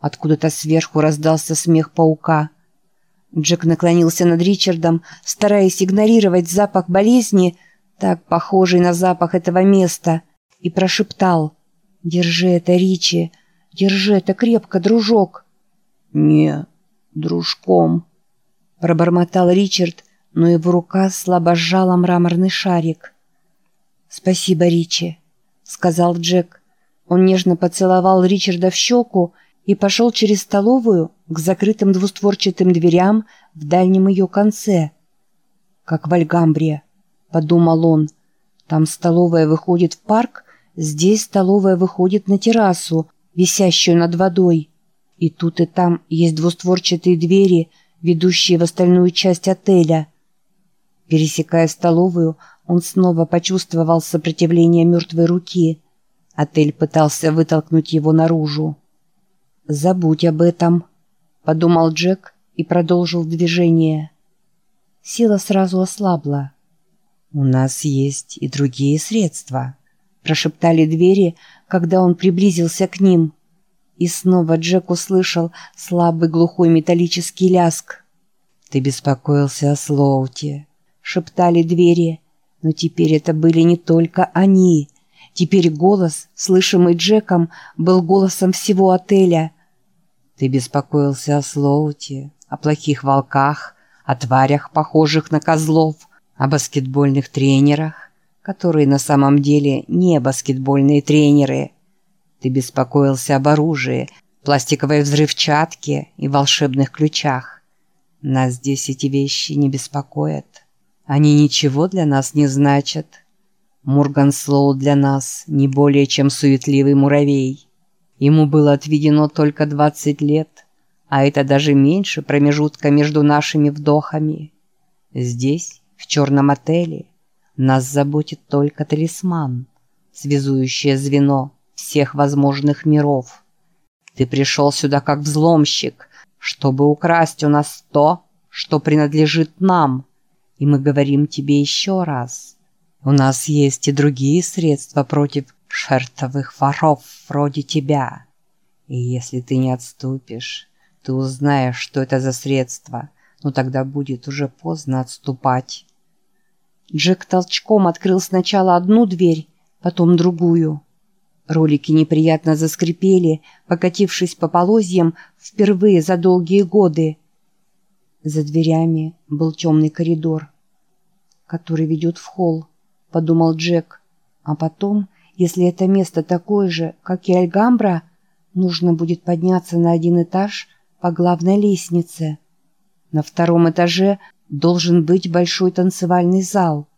Откуда-то сверху раздался смех паука. Джек наклонился над Ричардом, стараясь игнорировать запах болезни, так похожий на запах этого места, и прошептал «Держи это, Ричи, держи это крепко, дружок». «Не, дружком», — пробормотал Ричард, но его рука слабо сжала мраморный шарик. «Спасибо, Ричи», — сказал Джек. Он нежно поцеловал Ричарда в щеку и пошел через столовую к закрытым двустворчатым дверям в дальнем ее конце. «Как в Альгамбре», — подумал он. «Там столовая выходит в парк, здесь столовая выходит на террасу, висящую над водой. И тут и там есть двустворчатые двери, ведущие в остальную часть отеля». Пересекая столовую, он снова почувствовал сопротивление мертвой руки. Отель пытался вытолкнуть его наружу. «Забудь об этом», — подумал Джек и продолжил движение. Сила сразу ослабла. «У нас есть и другие средства», — прошептали двери, когда он приблизился к ним. И снова Джек услышал слабый глухой металлический ляск. «Ты беспокоился о Слоуте», шептали двери. Но теперь это были не только они. Теперь голос, слышимый Джеком, был голосом всего отеля. Ты беспокоился о Слоуте, о плохих волках, о тварях, похожих на козлов, о баскетбольных тренерах, которые на самом деле не баскетбольные тренеры. Ты беспокоился об оружии, пластиковой взрывчатке и волшебных ключах. Нас здесь эти вещи не беспокоят. Они ничего для нас не значат. Мурган Слоу для нас не более чем суетливый муравей. Ему было отведено только 20 лет, а это даже меньше промежутка между нашими вдохами. Здесь, в черном отеле, нас заботит только талисман, связующее звено всех возможных миров. Ты пришел сюда как взломщик, чтобы украсть у нас то, что принадлежит нам – и мы говорим тебе еще раз. У нас есть и другие средства против шертовых воров вроде тебя. И если ты не отступишь, ты узнаешь, что это за средства, но тогда будет уже поздно отступать. Джек толчком открыл сначала одну дверь, потом другую. Ролики неприятно заскрипели, покатившись по полозьям впервые за долгие годы. За дверями был темный коридор, который ведет в холл, подумал Джек. А потом, если это место такое же, как и Альгамбра, нужно будет подняться на один этаж по главной лестнице. На втором этаже должен быть большой танцевальный зал,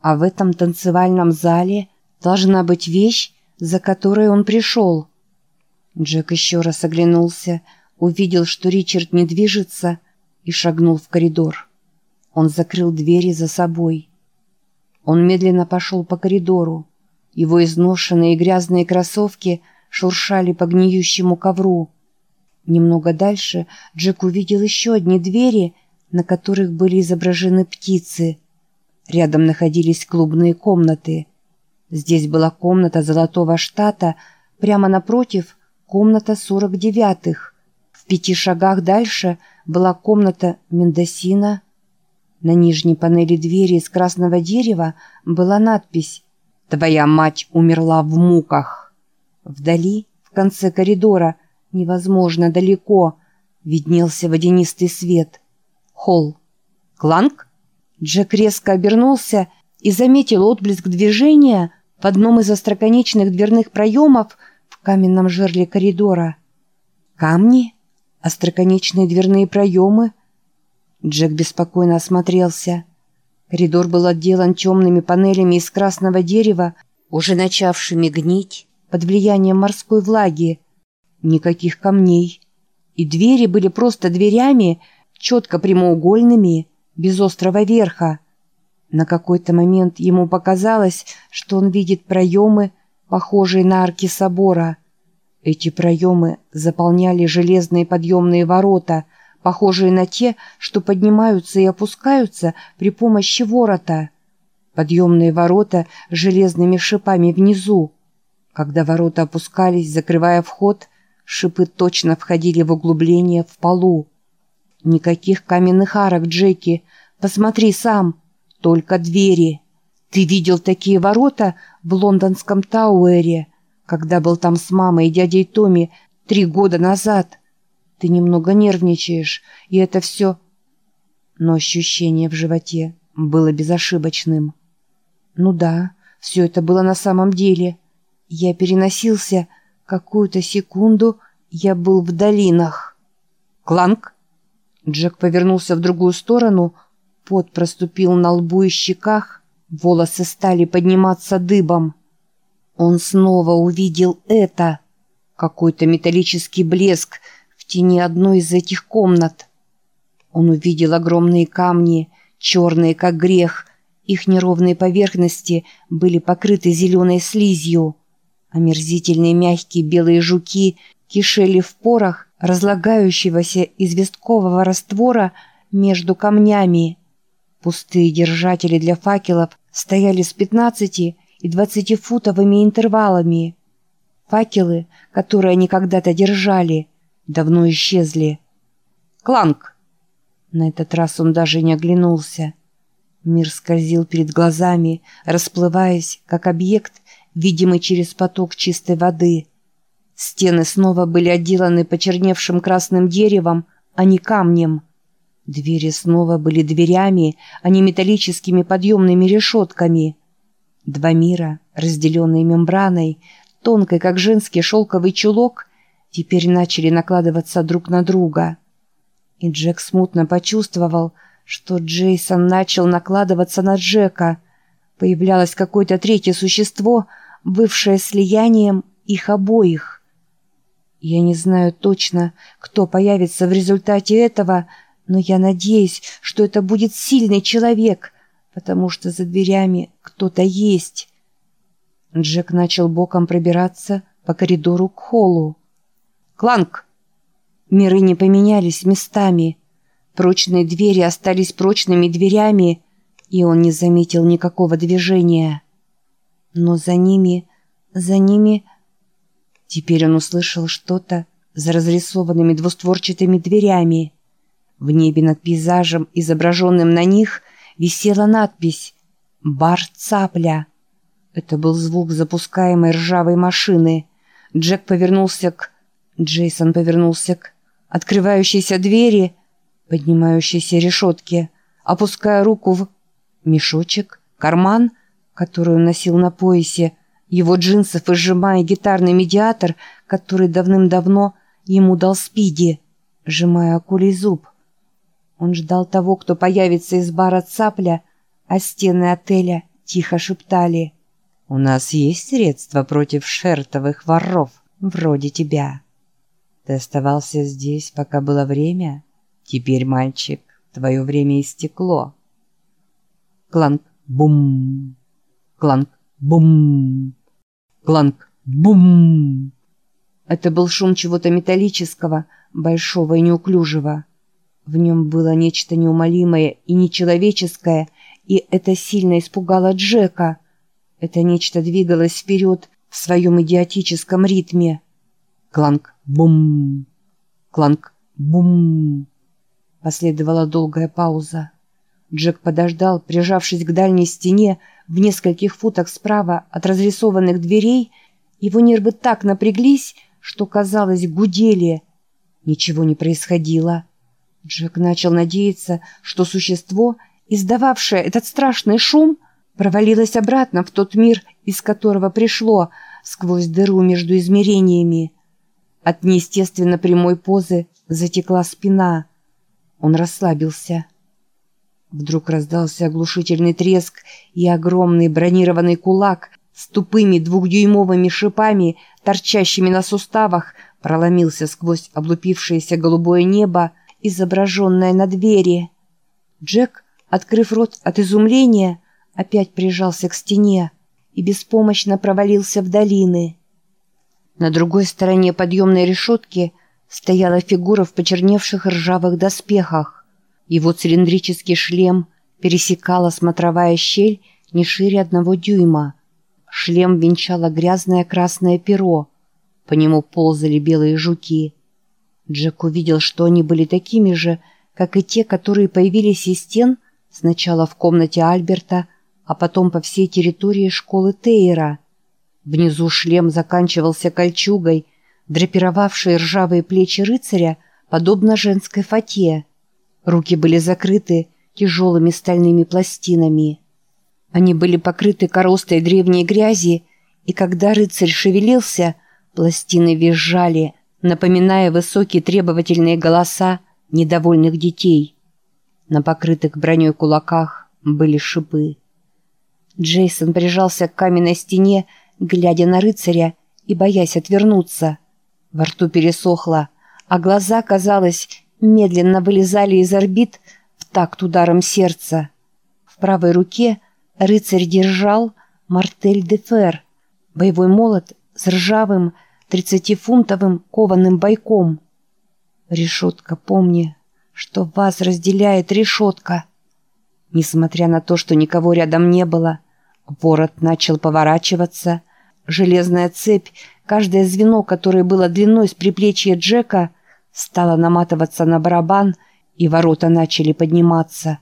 а в этом танцевальном зале должна быть вещь, за которой он пришел. Джек еще раз оглянулся, увидел, что Ричард не движется, и шагнул в коридор. Он закрыл двери за собой. Он медленно пошел по коридору. Его изношенные грязные кроссовки шуршали по гниющему ковру. Немного дальше Джек увидел еще одни двери, на которых были изображены птицы. Рядом находились клубные комнаты. Здесь была комната золотого штата, прямо напротив — комната сорок девятых. В пяти шагах дальше — была комната Мендосина. На нижней панели двери из красного дерева была надпись «Твоя мать умерла в муках». Вдали, в конце коридора, невозможно далеко, виднелся водянистый свет. Холл. «Кланг?» Джек резко обернулся и заметил отблеск движения в одном из остроконечных дверных проемов в каменном жерле коридора. «Камни?» остроконечные дверные проемы. Джек беспокойно осмотрелся. Коридор был отделан темными панелями из красного дерева, уже начавшими гнить под влиянием морской влаги. Никаких камней. И двери были просто дверями, четко прямоугольными, без острого верха. На какой-то момент ему показалось, что он видит проемы, похожие на арки собора — эти проемы заполняли железные подъемные ворота, похожие на те, что поднимаются и опускаются при помощи ворота. Подъемные ворота с железными шипами внизу. Когда ворота опускались, закрывая вход, Шипы точно входили в углубление в полу. Никаких каменных арок, Джеки. Посмотри сам. Только двери. Ты видел такие ворота в лондонском Тауэре, когда был там с мамой и дядей Томми три года назад. Ты немного нервничаешь, и это все... Но ощущение в животе было безошибочным. Ну да, все это было на самом деле. Я переносился... Какую-то секунду я был в долинах. «Кланк!» Джек повернулся в другую сторону, пот проступил на лбу и щеках, волосы стали подниматься дыбом. Он снова увидел это. Какой-то металлический блеск тени одной из этих комнат. Он увидел огромные камни, черные как грех, их неровные поверхности были покрыты зеленой слизью. Омерзительные мягкие белые жуки кишели в порах разлагающегося известкового раствора между камнями. Пустые держатели для факелов стояли с 15 и 20-футовыми интервалами. Факелы, которые они когда-то держали, давно исчезли. «Кланк!» На этот раз он даже не оглянулся. Мир скользил перед глазами, расплываясь, как объект, видимый через поток чистой воды. Стены снова были отделаны почерневшим красным деревом, а не камнем. Двери снова были дверями, а не металлическими подъемными решетками. Два мира, разделенные мембраной, тонкой, как женский шелковый чулок, теперь начали накладываться друг на друга. И Джек смутно почувствовал, что Джейсон начал накладываться на Джека. Появлялось какое-то третье существо — бывшее слиянием их обоих. Я не знаю точно, кто появится в результате этого, но я надеюсь, что это будет сильный человек, потому что за дверями кто-то есть. Джек начал боком пробираться по коридору к холлу. «Кланк!» Миры не поменялись местами. Прочные двери остались прочными дверями, и он не заметил никакого движения. Но за ними, за ними... Теперь он услышал что-то за разрисованными двустворчатыми дверями. В небе над пейзажем, изображенным на них, висела надпись «Бар Цапля». Это был звук запускаемой ржавой машины. Джек повернулся к... Джейсон повернулся к открывающейся двери, поднимающейся решетке, опуская руку в мешочек, карман — которую он носил на поясе, его джинсов и сжимая гитарный медиатор, который давным-давно ему дал Спиди, сжимая акулий зуб. Он ждал того, кто появится из бара «Цапля», а стены отеля тихо шептали «У нас есть средства против шертовых воров, вроде тебя. Ты оставался здесь, пока было время? Теперь, мальчик, твое время истекло». Кланк бум Кланк. Бум. Кланк. Бум. Это был шум чего-то металлического, большого и неуклюжего. В нем было нечто неумолимое и нечеловеческое, и это сильно испугало Джека. Это нечто двигалось вперед в своем идиотическом ритме. Кланк. Бум. Кланк. Бум. Последовала долгая пауза. Джек подождал, прижавшись к дальней стене, в нескольких футах справа от разрисованных дверей, его нервы так напряглись, что, казалось, гудели. Ничего не происходило. Джек начал надеяться, что существо, издававшее этот страшный шум, провалилось обратно в тот мир, из которого пришло, сквозь дыру между измерениями. От неестественно прямой позы затекла спина. Он расслабился. Вдруг раздался оглушительный треск, и огромный бронированный кулак с тупыми двухдюймовыми шипами, торчащими на суставах, проломился сквозь облупившееся голубое небо, изображенное на двери. Джек, открыв рот от изумления, опять прижался к стене и беспомощно провалился в долины. На другой стороне подъемной решетки стояла фигура в почерневших ржавых доспехах. Его цилиндрический шлем пересекала смотровая щель не шире одного дюйма. Шлем венчало грязное красное перо. По нему ползали белые жуки. Джек увидел, что они были такими же, как и те, которые появились из стен сначала в комнате Альберта, а потом по всей территории школы Тейра. Внизу шлем заканчивался кольчугой, драпировавшей ржавые плечи рыцаря, подобно женской фате. Руки были закрыты тяжелыми стальными пластинами. Они были покрыты коростой древней грязи, и когда рыцарь шевелился, пластины визжали, напоминая высокие требовательные голоса недовольных детей. На покрытых броней кулаках были шипы. Джейсон прижался к каменной стене, глядя на рыцаря и боясь отвернуться. Во рту пересохло, а глаза, казалось, медленно вылезали из орбит в такт ударом сердца. В правой руке рыцарь держал мартель де фер, боевой молот с ржавым тридцатифунтовым кованым бойком. Решетка, помни, что вас разделяет решетка. Несмотря на то, что никого рядом не было, ворот начал поворачиваться. Железная цепь, каждое звено, которое было длиной с приплечья Джека, стало наматываться на барабан, и ворота начали подниматься.